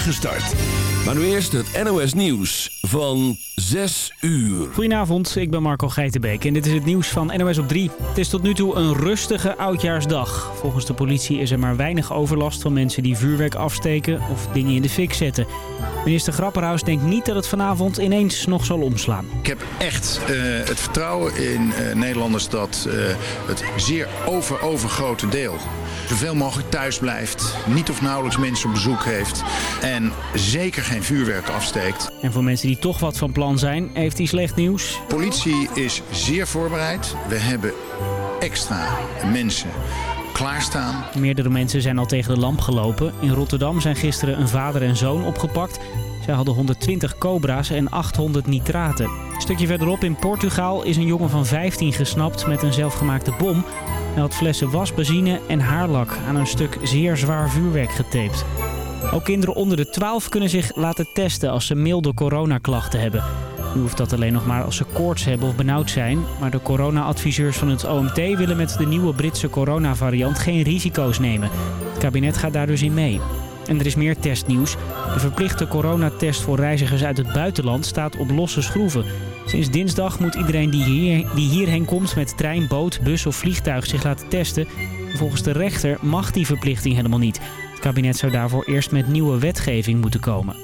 start. Maar nu eerst het NOS Nieuws van 6 uur. Goedenavond, ik ben Marco Geitenbeek en dit is het nieuws van NOS op 3. Het is tot nu toe een rustige oudjaarsdag. Volgens de politie is er maar weinig overlast van mensen die vuurwerk afsteken of dingen in de fik zetten. Minister Grapperhaus denkt niet dat het vanavond ineens nog zal omslaan. Ik heb echt uh, het vertrouwen in uh, Nederlanders dat uh, het zeer over overgrote deel zoveel mogelijk thuis blijft, niet of nauwelijks mensen op bezoek heeft en zeker geen vuurwerk afsteekt. En voor mensen die toch wat van plan zijn, heeft hij slecht nieuws. Politie is zeer voorbereid. We hebben extra mensen klaarstaan. Meerdere mensen zijn al tegen de lamp gelopen. In Rotterdam zijn gisteren een vader en zoon opgepakt. Zij hadden 120 cobra's en 800 nitraten. Een stukje verderop in Portugal is een jongen van 15 gesnapt met een zelfgemaakte bom. Hij had flessen wasbenzine en haarlak aan een stuk zeer zwaar vuurwerk getaped. Ook kinderen onder de 12 kunnen zich laten testen als ze milde coronaklachten hebben. Nu hoeft dat alleen nog maar als ze koorts hebben of benauwd zijn. Maar de corona-adviseurs van het OMT willen met de nieuwe Britse coronavariant geen risico's nemen. Het kabinet gaat daar dus in mee. En er is meer testnieuws. De verplichte coronatest voor reizigers uit het buitenland staat op losse schroeven. Sinds dinsdag moet iedereen die, hier, die hierheen komt met trein, boot, bus of vliegtuig zich laten testen. Volgens de rechter mag die verplichting helemaal niet. Het kabinet zou daarvoor eerst met nieuwe wetgeving moeten komen.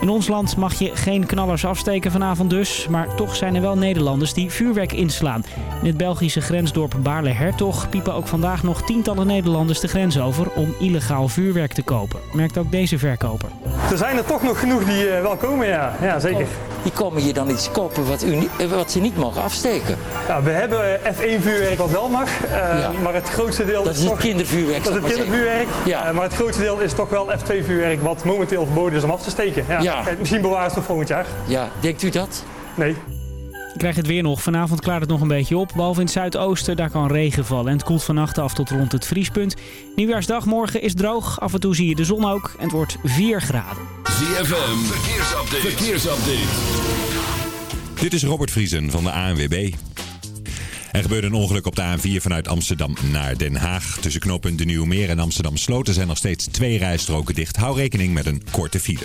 In ons land mag je geen knallers afsteken vanavond dus. Maar toch zijn er wel Nederlanders die vuurwerk inslaan. In het Belgische grensdorp Baarle-Hertog piepen ook vandaag nog tientallen Nederlanders de grens over om illegaal vuurwerk te kopen. Merkt ook deze verkoper. Er zijn er toch nog genoeg die uh, wel komen, ja. ja zeker. Die komen hier dan iets kopen wat, u, wat ze niet mogen afsteken. Ja, we hebben F1 vuurwerk wat wel mag. Uh, ja. Maar het grootste deel dat is, is het kindervuurwerk. Dat is het kindervuurwerk. Ja. Uh, maar het grootste deel is toch wel F2 vuurwerk wat momenteel verboden is om af te steken. Ja. Ja. Kijk, misschien bewaren ze het volgend jaar. Ja, denkt u dat? Nee. Ik krijg het weer nog. Vanavond klaart het nog een beetje op. Behalve in het zuidoosten, daar kan regen vallen. En het koelt vannacht af tot rond het vriespunt. Nieuwjaarsdag morgen is droog. Af en toe zie je de zon ook. En het wordt 4 graden. ZFM, verkeersupdate. verkeersupdate. Dit is Robert Vriesen van de ANWB. Er gebeurde een ongeluk op de A4 vanuit Amsterdam naar Den Haag. Tussen knooppunt De Nieuwe Meer en Amsterdam Sloten zijn nog steeds twee rijstroken dicht. Hou rekening met een korte file.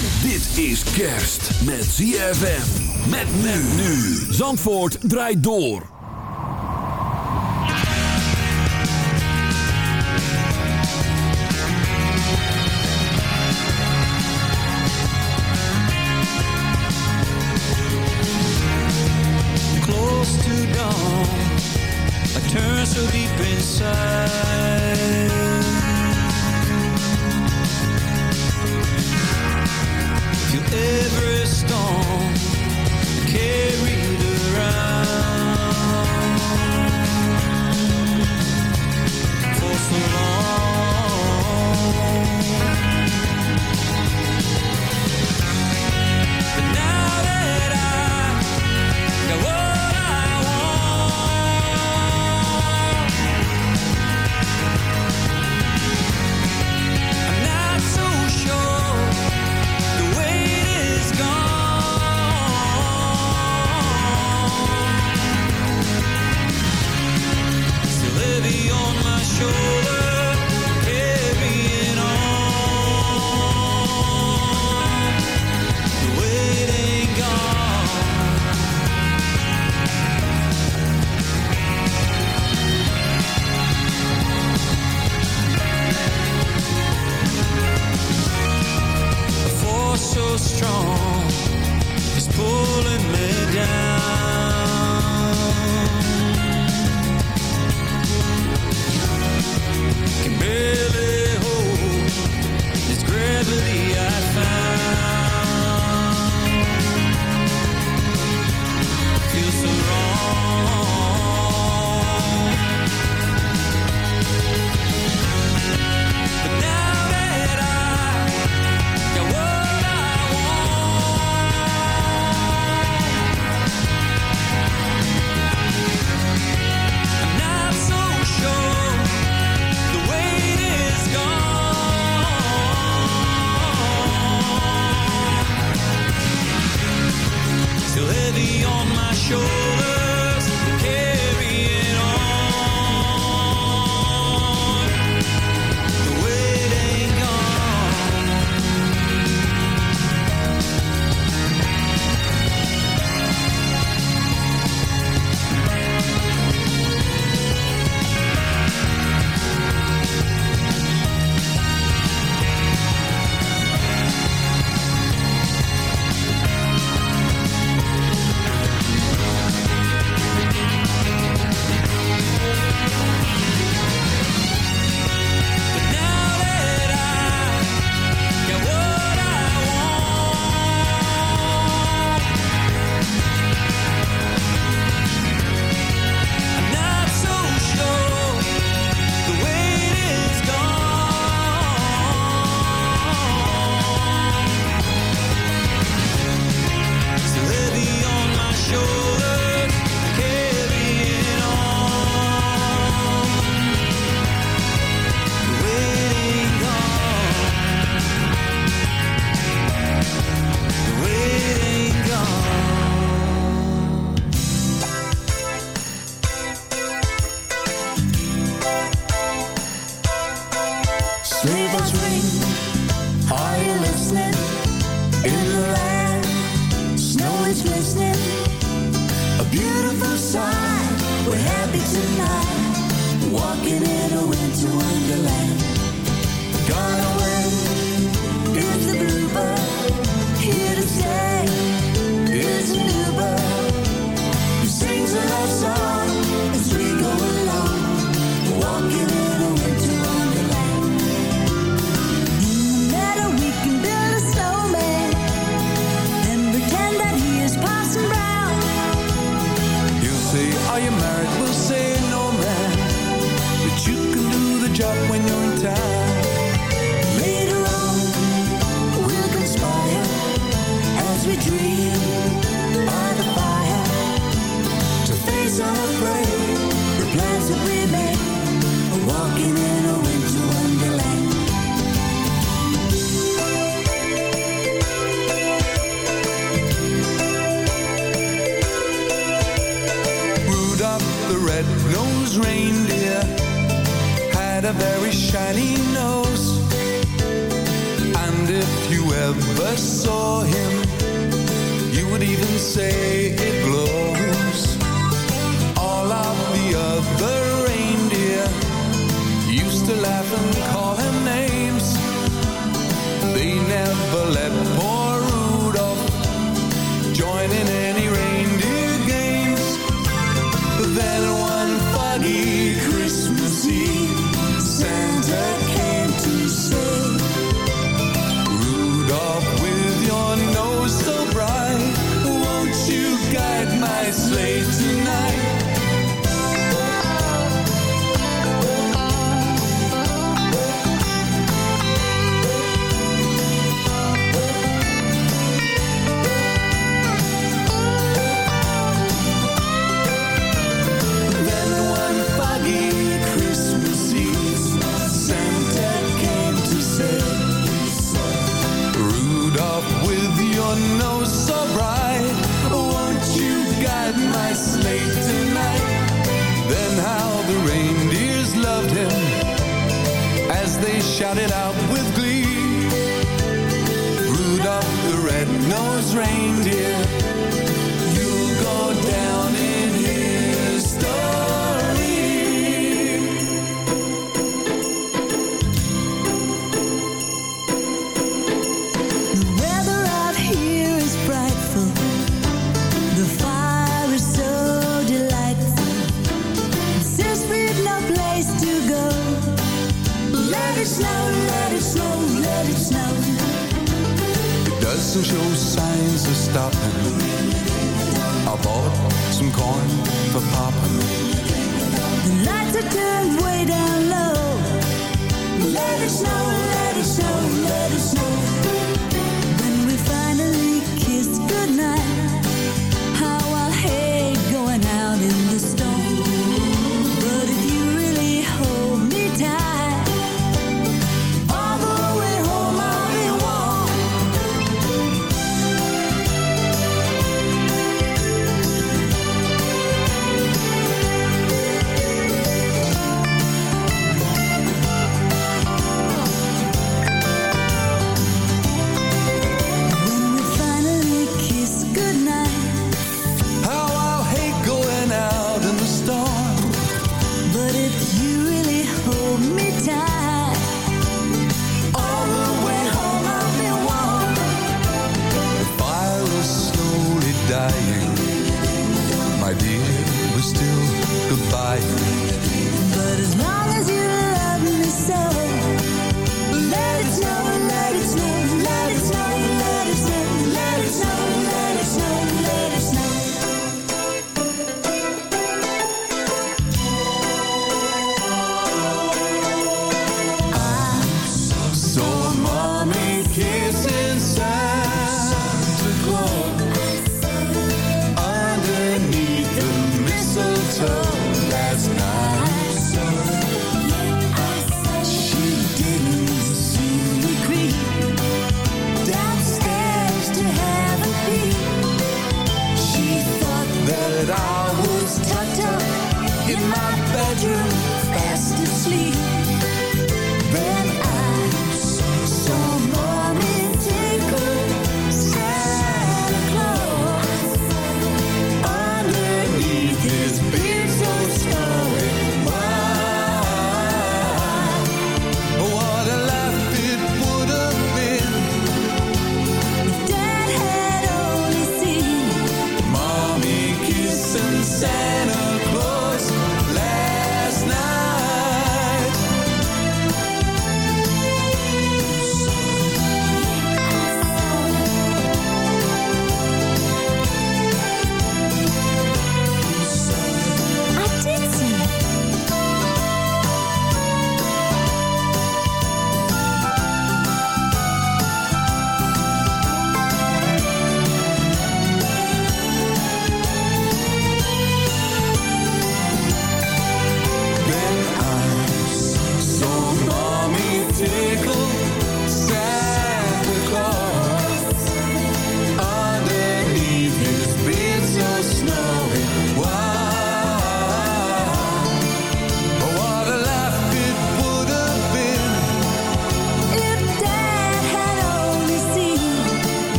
Dit is kerst met ZFM. Met men nu. Zandvoort draait door. Close to dawn, I turn so deep inside. Every storm. Carried down tonight, walking in a winter wonderland. never saw him, you would even say it.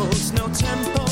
Cymbals, no tempo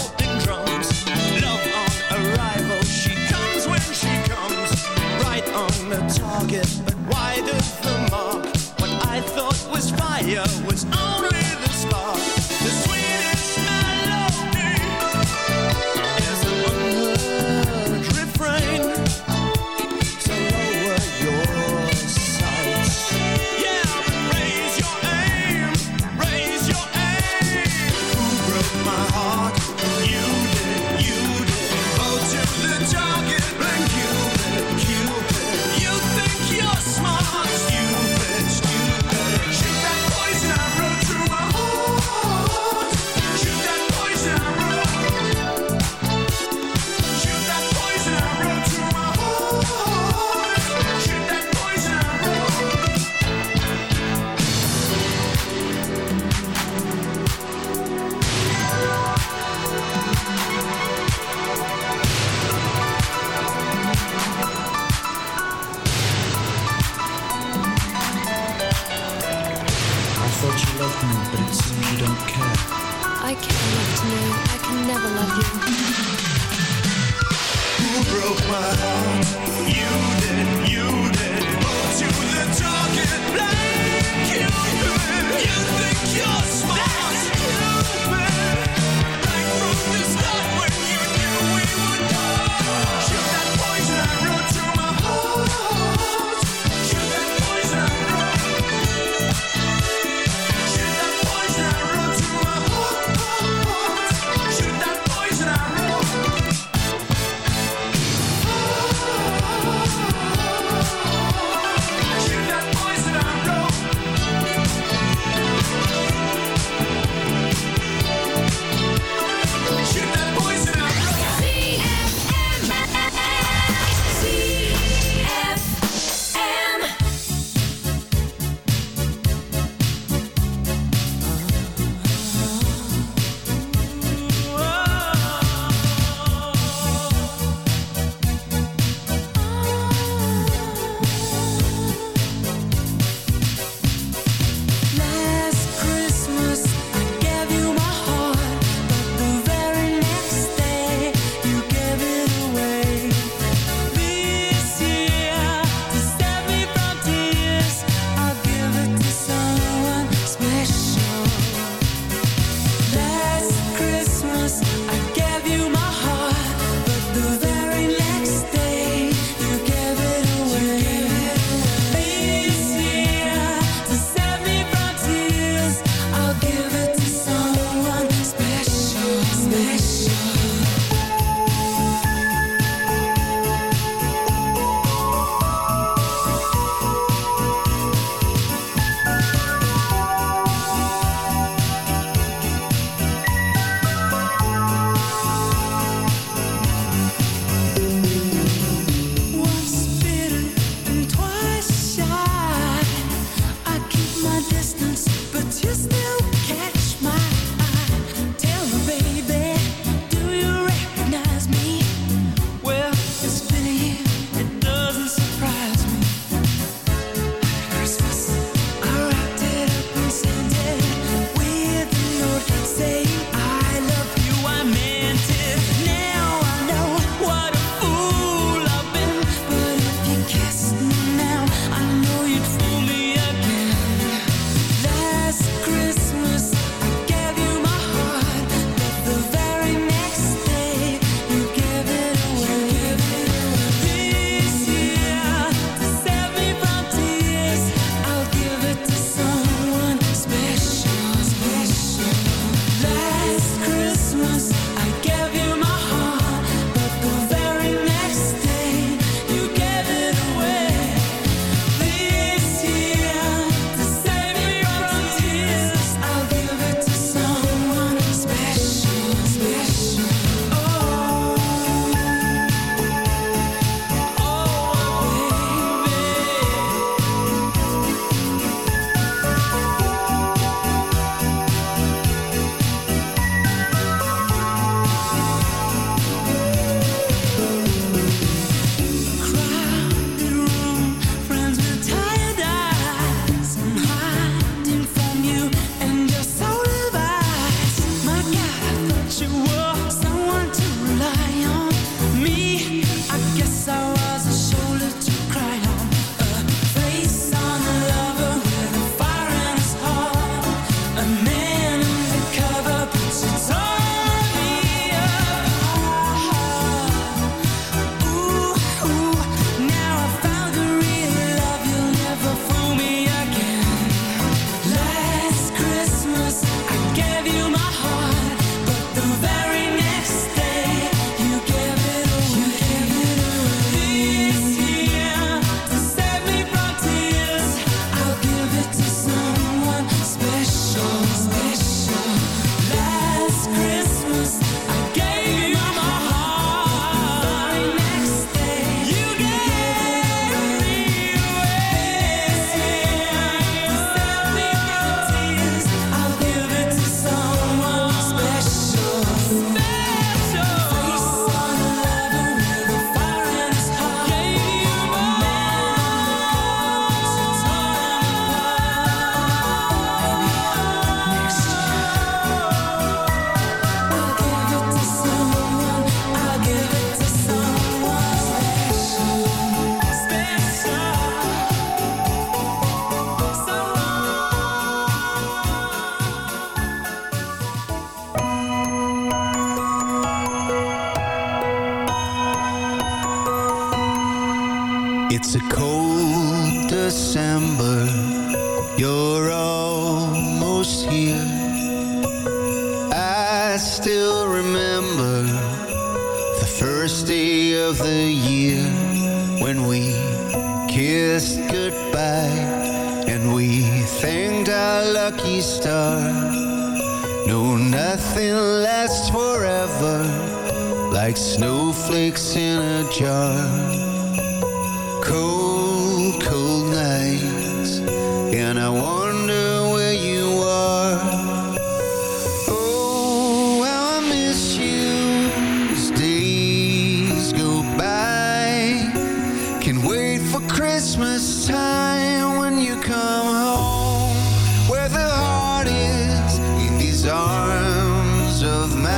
of mine.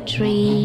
Under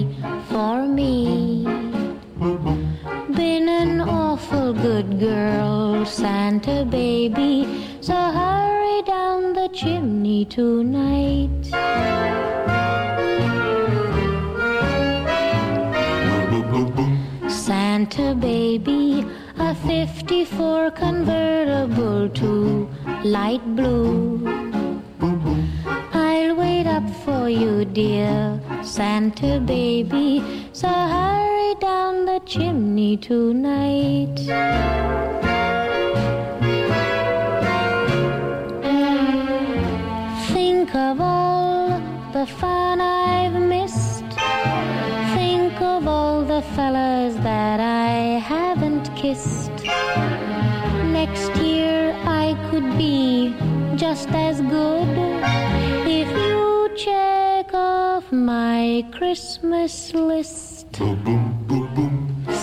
the fellas that I haven't kissed. Next year I could be just as good if you check off my Christmas list.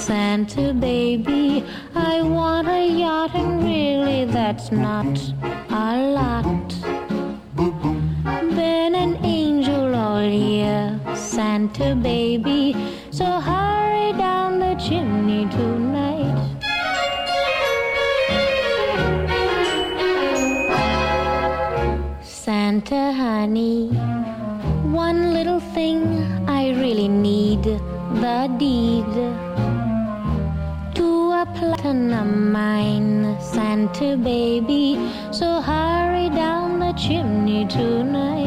Santa baby, I want a yacht, and really that's not a lot. Been an angel all year, Santa baby, so hurry down the chimney tonight. Santa honey, one little thing I really need the deed to a platinum mine, Santa baby. So hurry down the chimney tonight.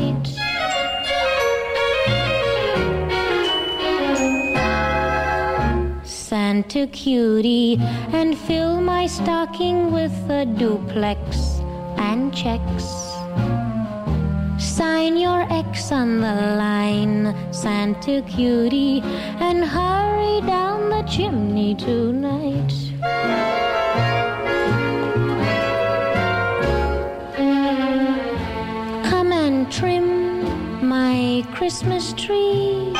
Santa cutie, and fill my stocking with a duplex and checks. Sign your X on the line, Santa cutie, and hurry down the chimney tonight. Come and trim my Christmas tree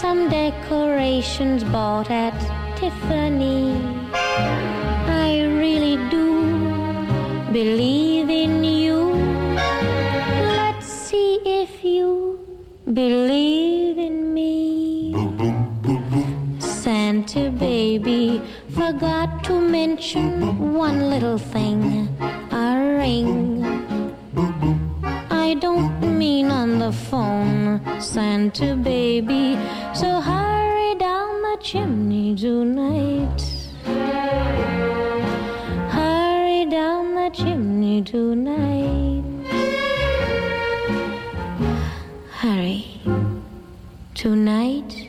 some decorations bought at Tiffany. I really do believe in you. Let's see if you believe in me. Santa baby forgot to mention one little thing a ring. I don't mean on the phone, Santa baby. So hurry down the chimney tonight. Hurry down the chimney tonight. Hurry. Tonight.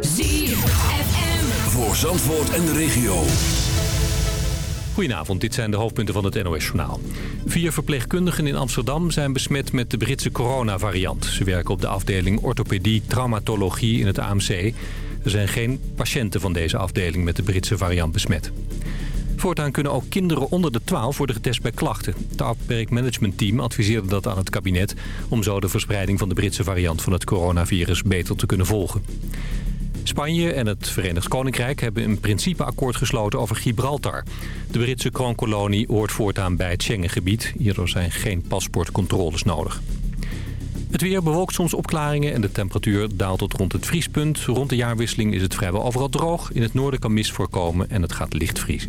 ZFM. Voor Zandvoort en de regio. Goedenavond, dit zijn de hoofdpunten van het NOS-journaal. Vier verpleegkundigen in Amsterdam zijn besmet met de Britse coronavariant. Ze werken op de afdeling orthopedie traumatologie in het AMC. Er zijn geen patiënten van deze afdeling met de Britse variant besmet. Voortaan kunnen ook kinderen onder de 12 worden getest bij klachten. Het outbreak-management-team adviseerde dat aan het kabinet... om zo de verspreiding van de Britse variant van het coronavirus beter te kunnen volgen. Spanje en het Verenigd Koninkrijk hebben een principeakkoord gesloten over Gibraltar. De Britse kroonkolonie hoort voortaan bij het Schengengebied. Hierdoor zijn geen paspoortcontroles nodig. Het weer bewolkt soms opklaringen en de temperatuur daalt tot rond het vriespunt. Rond de jaarwisseling is het vrijwel overal droog. In het noorden kan mist voorkomen en het gaat licht vriezen.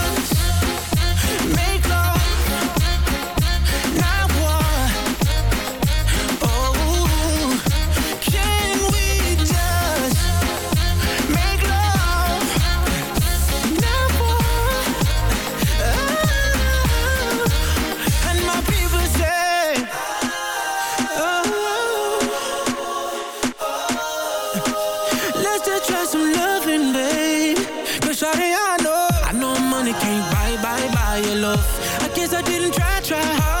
I know money can't buy, buy, buy your love. I guess I didn't try, try hard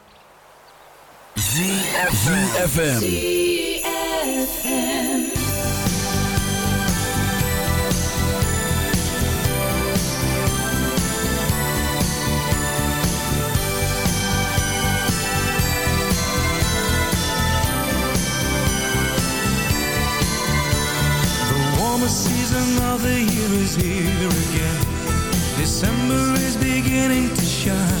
ZFM. The warmest season of the year is here again. December is beginning to shine